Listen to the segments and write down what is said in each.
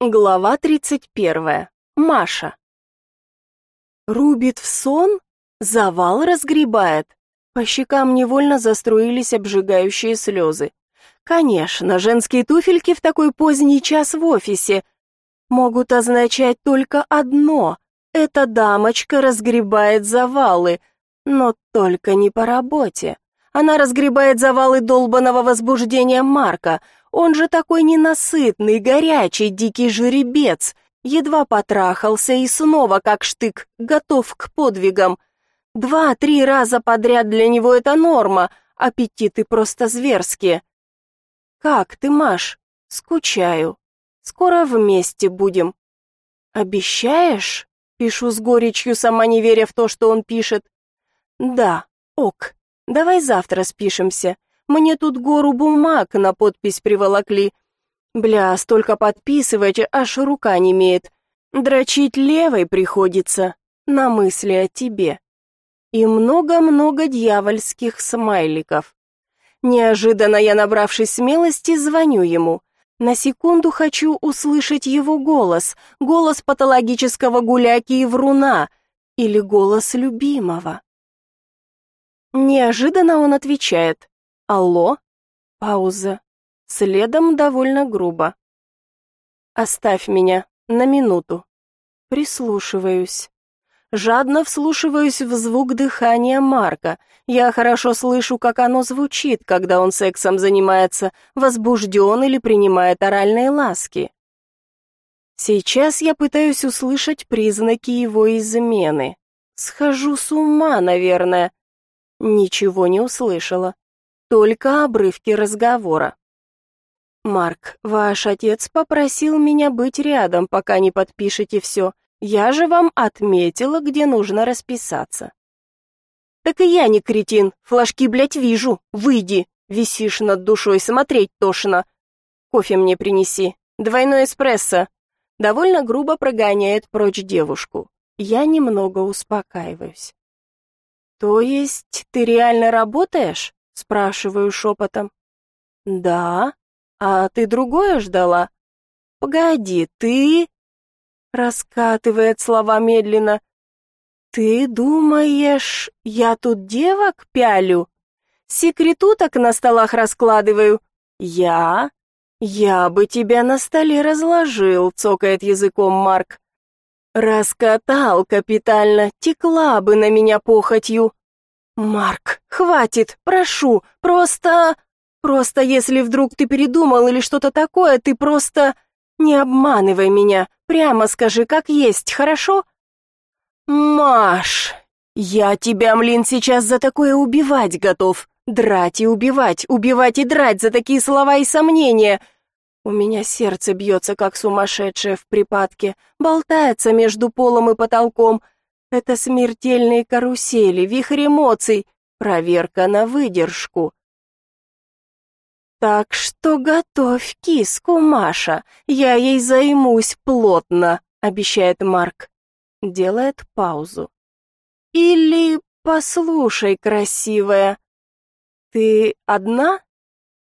Глава 31. Маша. Рубит в сон? Завал разгребает? По щекам невольно заструились обжигающие слезы. Конечно, женские туфельки в такой поздний час в офисе могут означать только одно. Эта дамочка разгребает завалы, но только не по работе. Она разгребает завалы долбанного возбуждения Марка — он же такой ненасытный, горячий, дикий жеребец. Едва потрахался и снова, как штык, готов к подвигам. Два-три раза подряд для него это норма, аппетиты просто зверские. «Как ты, Маш?» «Скучаю. Скоро вместе будем». «Обещаешь?» Пишу с горечью, сама не веря в то, что он пишет. «Да, ок. Давай завтра спишемся. Мне тут гору бумаг на подпись приволокли. Бля, столько подписывать, аж рука не имеет. Дрочить левой приходится, на мысли о тебе. И много-много дьявольских смайликов. Неожиданно я, набравшись смелости, звоню ему. На секунду хочу услышать его голос, голос патологического гуляки и вруна, или голос любимого. Неожиданно он отвечает. Алло? Пауза. Следом довольно грубо. Оставь меня на минуту. Прислушиваюсь. Жадно вслушиваюсь в звук дыхания Марка. Я хорошо слышу, как оно звучит, когда он сексом занимается, возбужден или принимает оральные ласки. Сейчас я пытаюсь услышать признаки его измены. Схожу с ума, наверное. Ничего не услышала только обрывки разговора. «Марк, ваш отец попросил меня быть рядом, пока не подпишете все. Я же вам отметила, где нужно расписаться». «Так и я не кретин, флажки, блядь, вижу. Выйди, висишь над душой, смотреть тошно. Кофе мне принеси, двойной эспрессо». Довольно грубо прогоняет прочь девушку. Я немного успокаиваюсь. «То есть ты реально работаешь?» Спрашиваю шепотом. «Да? А ты другое ждала?» «Погоди, ты...» Раскатывает слова медленно. «Ты думаешь, я тут девок пялю? Секретуток на столах раскладываю? Я? Я бы тебя на столе разложил», — цокает языком Марк. «Раскатал капитально, текла бы на меня похотью. «Марк, хватит, прошу, просто... Просто если вдруг ты передумал или что-то такое, ты просто... Не обманывай меня, прямо скажи, как есть, хорошо?» «Маш, я тебя, млин, сейчас за такое убивать готов. Драть и убивать, убивать и драть за такие слова и сомнения!» У меня сердце бьется, как сумасшедшее в припадке, болтается между полом и потолком — это смертельные карусели, вихрь эмоций, проверка на выдержку. Так что готовь киску, Маша, я ей займусь плотно, обещает Марк. Делает паузу. Или послушай, красивая. Ты одна?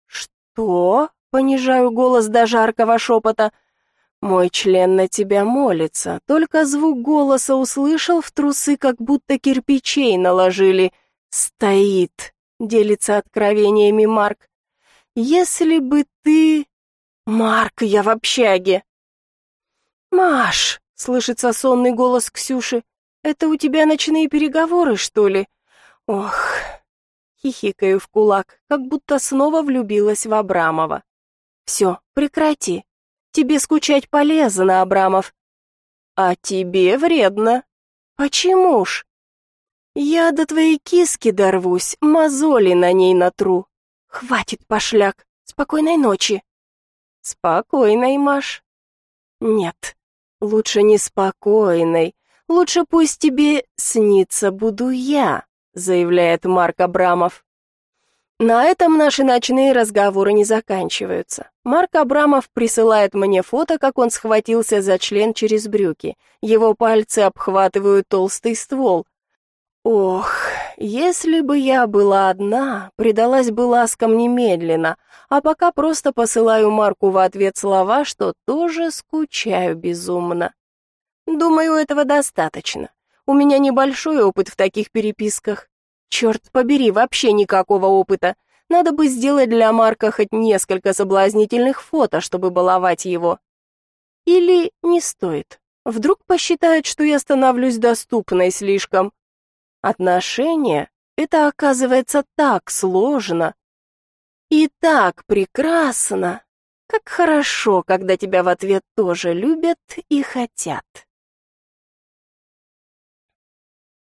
Что? Понижаю голос до жаркого шепота. Мой член на тебя молится. Только звук голоса услышал в трусы, как будто кирпичей наложили. Стоит, делится откровениями Марк. Если бы ты... Марк, я в общаге. Маш, слышится сонный голос Ксюши. Это у тебя ночные переговоры, что ли? Ох, хихикаю в кулак, как будто снова влюбилась в Абрамова. Все, прекрати, Тебе скучать полезно, Абрамов. А тебе вредно. Почему ж? Я до твоей киски дорвусь, мозоли на ней натру. Хватит, пошляк. Спокойной ночи. Спокойной, Маш. Нет, лучше не спокойной. Лучше пусть тебе снится буду я, заявляет Марк Абрамов. На этом наши ночные разговоры не заканчиваются. Марк Абрамов присылает мне фото, как он схватился за член через брюки. Его пальцы обхватывают толстый ствол. Ох, если бы я была одна, предалась бы ласкам немедленно, а пока просто посылаю Марку в ответ слова, что тоже скучаю безумно. Думаю, этого достаточно. У меня небольшой опыт в таких переписках. Черт побери, вообще никакого опыта. Надо бы сделать для Марка хоть несколько соблазнительных фото, чтобы баловать его. Или не стоит. Вдруг посчитает, что я становлюсь доступной слишком. Отношения — это оказывается так сложно. И так прекрасно. Как хорошо, когда тебя в ответ тоже любят и хотят.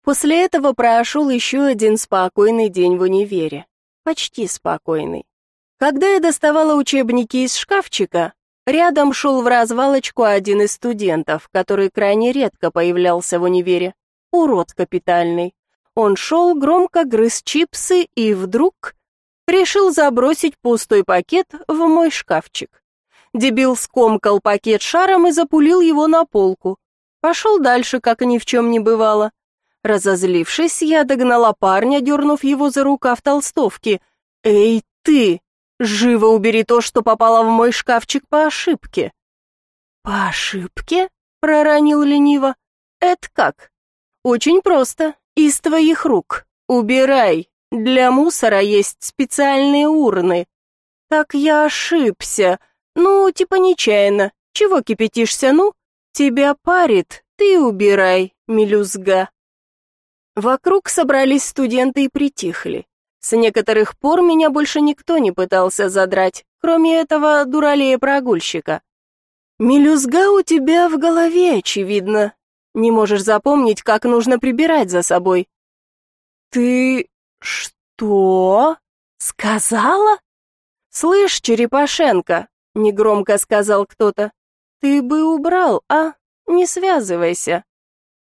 После этого прошел еще один спокойный день в универе. Почти спокойный. Когда я доставала учебники из шкафчика, рядом шел в развалочку один из студентов, который крайне редко появлялся в универе. Урод капитальный. Он шел, громко грыз чипсы и вдруг решил забросить пустой пакет в мой шкафчик. Дебил скомкал пакет шаром и запулил его на полку. Пошел дальше, как ни в чем не бывало. Разозлившись, я догнала парня, дернув его за рукав толстовки. «Эй, ты! Живо убери то, что попало в мой шкафчик по ошибке!» «По ошибке?» — проронил лениво. «Это как?» «Очень просто. Из твоих рук. Убирай. Для мусора есть специальные урны». «Так я ошибся. Ну, типа нечаянно. Чего кипятишься, ну? Тебя парит, ты убирай, мелюзга». Вокруг собрались студенты и притихли. С некоторых пор меня больше никто не пытался задрать, кроме этого дуралея-прогульщика. «Мелюзга у тебя в голове, очевидно. Не можешь запомнить, как нужно прибирать за собой». «Ты... что? Сказала?» «Слышь, Черепашенко», — негромко сказал кто-то, — «ты бы убрал, а? Не связывайся».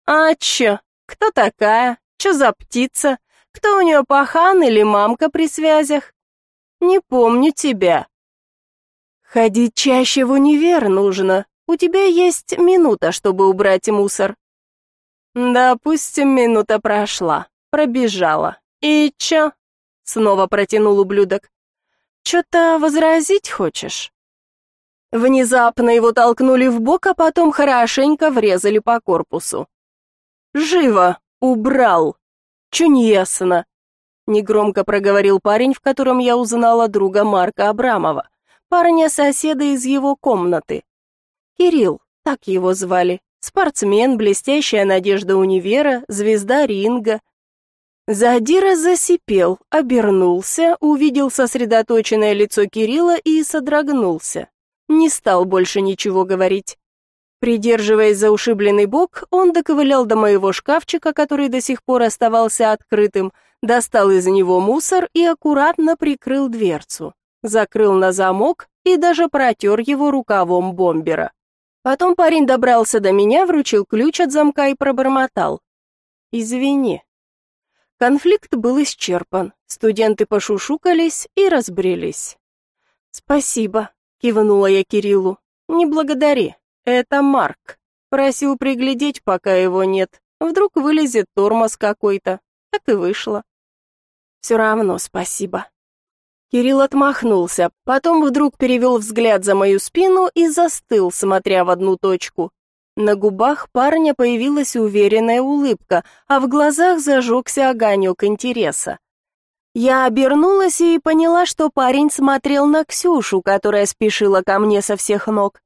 «А чё, кто такая? Что за птица? Кто у нее пахан или мамка при связях? Не помню тебя. Ходить чаще в универ нужно. У тебя есть минута, чтобы убрать мусор. Допустим, минута прошла, пробежала. И чё? Снова протянул ублюдок. Чё-то возразить хочешь? Внезапно его толкнули в бок, а потом хорошенько врезали по корпусу. Живо! Убрал! Чуньясно!» Негромко проговорил парень, в котором я узнала друга Марка Абрамова, парня-соседа из его комнаты. Кирилл, так его звали, спортсмен, блестящая надежда универа, звезда ринга. Задира засипел, обернулся, увидел сосредоточенное лицо Кирилла и содрогнулся. Не стал больше ничего говорить. Придерживаясь за ушибленный бок, он доковылял до моего шкафчика, который до сих пор оставался открытым, достал из него мусор и аккуратно прикрыл дверцу, закрыл на замок и даже протер его рукавом бомбера. Потом парень добрался до меня, вручил ключ от замка и пробормотал. «Извини». Конфликт был исчерпан, студенты пошушукались и разбрелись. «Спасибо», — кивнула я Кириллу. «Не благодари, «Это Марк. Просил приглядеть, пока его нет. Вдруг вылезет тормоз какой-то. Так и вышло». «Все равно спасибо». Кирилл отмахнулся, потом вдруг перевел взгляд за мою спину и застыл, смотря в одну точку. На губах парня появилась уверенная улыбка, а в глазах зажегся огонек интереса. Я обернулась и поняла, что парень смотрел на Ксюшу, которая спешила ко мне со всех ног.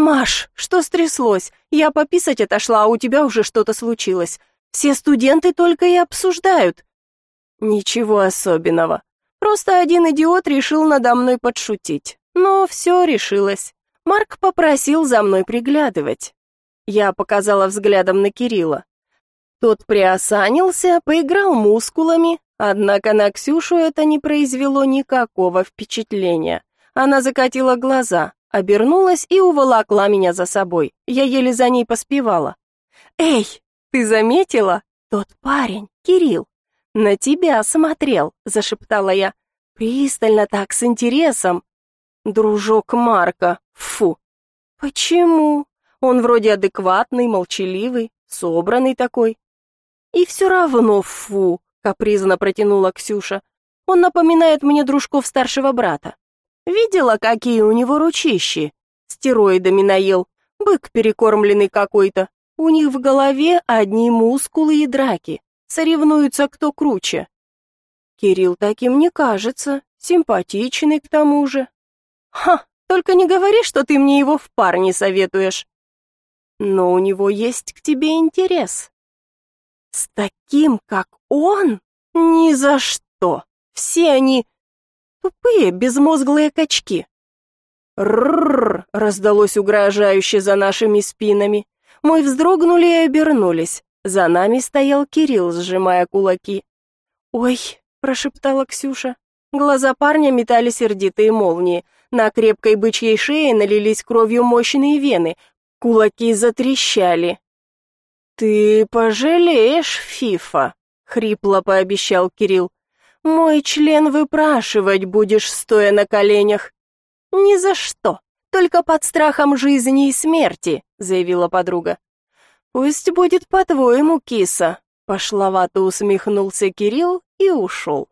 «Маш, что стряслось? Я пописать отошла, а у тебя уже что-то случилось. Все студенты только и обсуждают». «Ничего особенного. Просто один идиот решил надо мной подшутить. Но все решилось. Марк попросил за мной приглядывать». Я показала взглядом на Кирилла. Тот приосанился, поиграл мускулами, однако на Ксюшу это не произвело никакого впечатления. Она закатила глаза, Обернулась и уволокла меня за собой. Я еле за ней поспевала. «Эй, ты заметила? Тот парень, Кирилл, на тебя смотрел», — зашептала я. «Пристально так, с интересом». «Дружок Марка, фу». «Почему? Он вроде адекватный, молчаливый, собранный такой». «И все равно фу», капризно протянула Ксюша. Он напоминает мне дружков старшего брата. Видела, какие у него ручищи? Стероидами наел. Бык перекормленный какой-то. У них в голове одни мускулы и драки. Соревнуются, кто круче. Кирилл таким не кажется. Симпатичный к тому же. Ха, только не говори, что ты мне его в парне советуешь. Но у него есть к тебе интерес. С таким, как он? Ни за что. Все они тупые, безмозглые качки. Рррр, раздалось угрожающе за нашими спинами. Мы вздрогнули и обернулись. За нами стоял Кирилл, сжимая кулаки. «Ой», — прошептала Ксюша. Глаза парня метали сердитые молнии. На крепкой бычьей шее налились кровью мощные вены. Кулаки затрещали. «Ты пожалеешь, Фифа», — хрипло пообещал Кирилл. «Мой член выпрашивать будешь, стоя на коленях». «Ни за что, только под страхом жизни и смерти», — заявила подруга. «Пусть будет по-твоему, киса», — пошловато усмехнулся Кирилл и ушел.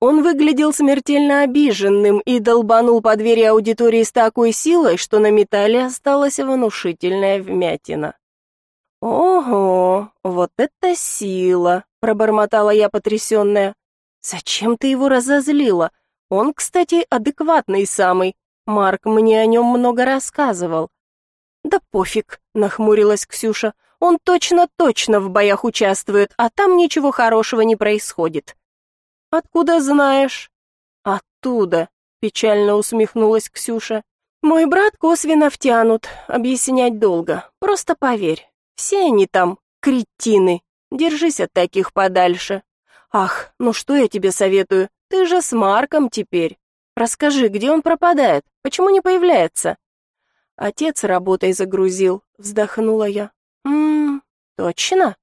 Он выглядел смертельно обиженным и долбанул по двери аудитории с такой силой, что на металле осталась внушительная вмятина. «Ого, вот это сила!» — пробормотала я потрясенная. «Зачем ты его разозлила? Он, кстати, адекватный самый. Марк мне о нем много рассказывал». «Да пофиг», — нахмурилась Ксюша. «Он точно-точно в боях участвует, а там ничего хорошего не происходит». Откуда знаешь? Оттуда, печально усмехнулась Ксюша. Мой брат косвенно втянут, объяснять долго. Просто поверь. Все они там кретины. Держись от таких подальше. Ах, ну что я тебе советую? Ты же с Марком теперь. Расскажи, где он пропадает? Почему не появляется? Отец работой загрузил, вздохнула я. Мм, точно?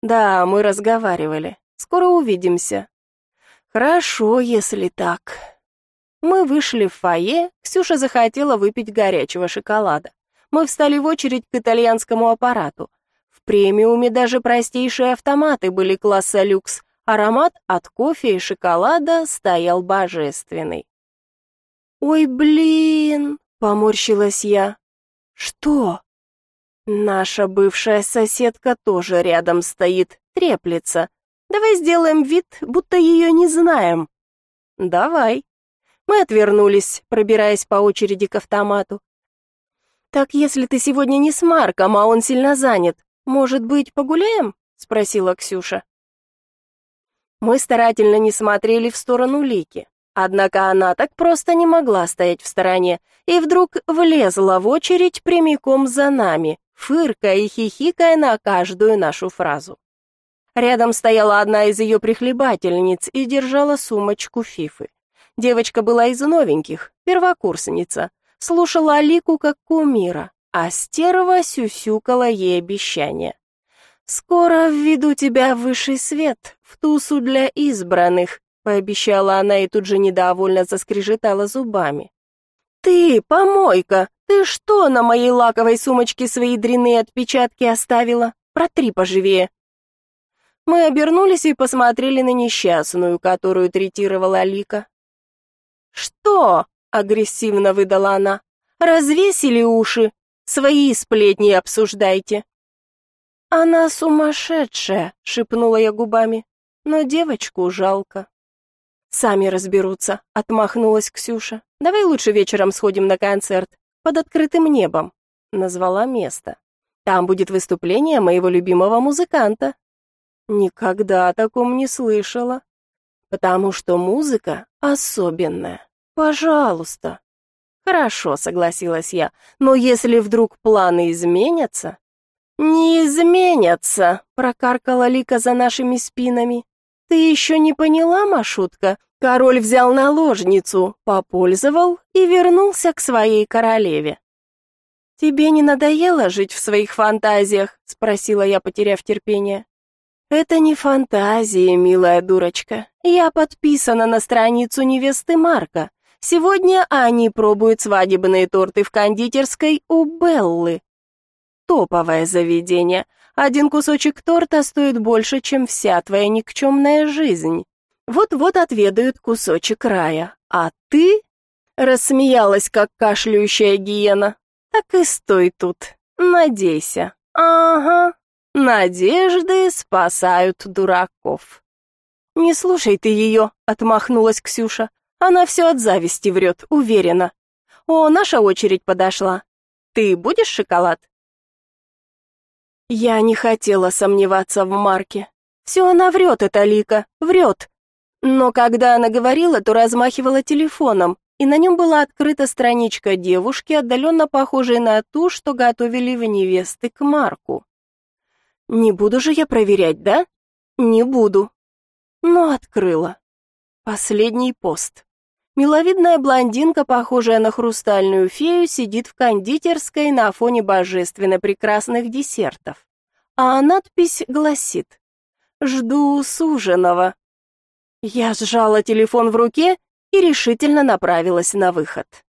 Да, мы разговаривали. Скоро увидимся. Хорошо, если так. Мы вышли в фойе, Ксюша захотела выпить горячего шоколада. Мы встали в очередь к итальянскому аппарату. В премиуме даже простейшие автоматы были класса люкс. Аромат от кофе и шоколада стоял божественный. «Ой, блин!» — поморщилась я. «Что?» «Наша бывшая соседка тоже рядом стоит, треплется. Давай сделаем вид, будто ее не знаем. Давай. Мы отвернулись, пробираясь по очереди к автомату. Так если ты сегодня не с Марком, а он сильно занят, может быть, погуляем? спросила Ксюша. Мы старательно не смотрели в сторону Лики. Однако она так просто не могла стоять в стороне и вдруг влезла в очередь прямиком за нами, фыркая и хихикая на каждую нашу фразу. Рядом стояла одна из ее прихлебательниц и держала сумочку Фифы. Девочка была из новеньких, первокурсница, слушала Алику как кумира, а стерва сюсюкала ей обещания. «Скоро введу тебя в высший свет, в тусу для избранных», пообещала она и тут же недовольно заскрежетала зубами. «Ты, помойка, ты что на моей лаковой сумочке свои дряные отпечатки оставила? Протри поживее, мы обернулись и посмотрели на несчастную, которую третировала Лика. «Что?» — агрессивно выдала она. «Развесили уши? Свои сплетни обсуждайте». «Она сумасшедшая», — шепнула я губами. «Но девочку жалко». «Сами разберутся», — отмахнулась Ксюша. «Давай лучше вечером сходим на концерт, под открытым небом», — назвала место. «Там будет выступление моего любимого музыканта, Никогда о таком не слышала. Потому что музыка особенная. Пожалуйста. Хорошо, согласилась я. Но если вдруг планы изменятся? Не изменятся, прокаркала Лика за нашими спинами. Ты еще не поняла, Машутка? Король взял наложницу, попользовал и вернулся к своей королеве. Тебе не надоело жить в своих фантазиях, спросила я, потеряв терпение. Это не фантазия, милая дурочка. Я подписана на страницу невесты Марка. Сегодня они пробуют свадебные торты в кондитерской у Беллы. Топовое заведение. Один кусочек торта стоит больше, чем вся твоя никчемная жизнь. Вот-вот отведают кусочек рая, а ты...» Рассмеялась, как кашляющая гиена. «Так и стой тут, надейся». «Ага, надежды спасают дураков». «Не слушай ты ее», — отмахнулась Ксюша. «Она все от зависти врет, уверена. О, наша очередь подошла. Ты будешь шоколад?» Я не хотела сомневаться в Марке. Все она врет, эта Лика, врет. Но когда она говорила, то размахивала телефоном, и на нем была открыта страничка девушки, отдаленно похожей на ту, что готовили в невесты к Марку. Не буду же я проверять, да? Не буду. Но открыла. Последний пост. Миловидная блондинка, похожая на хрустальную фею, сидит в кондитерской на фоне божественно прекрасных десертов. А надпись гласит «Жду суженого». Я сжала телефон в руке и решительно направилась на выход.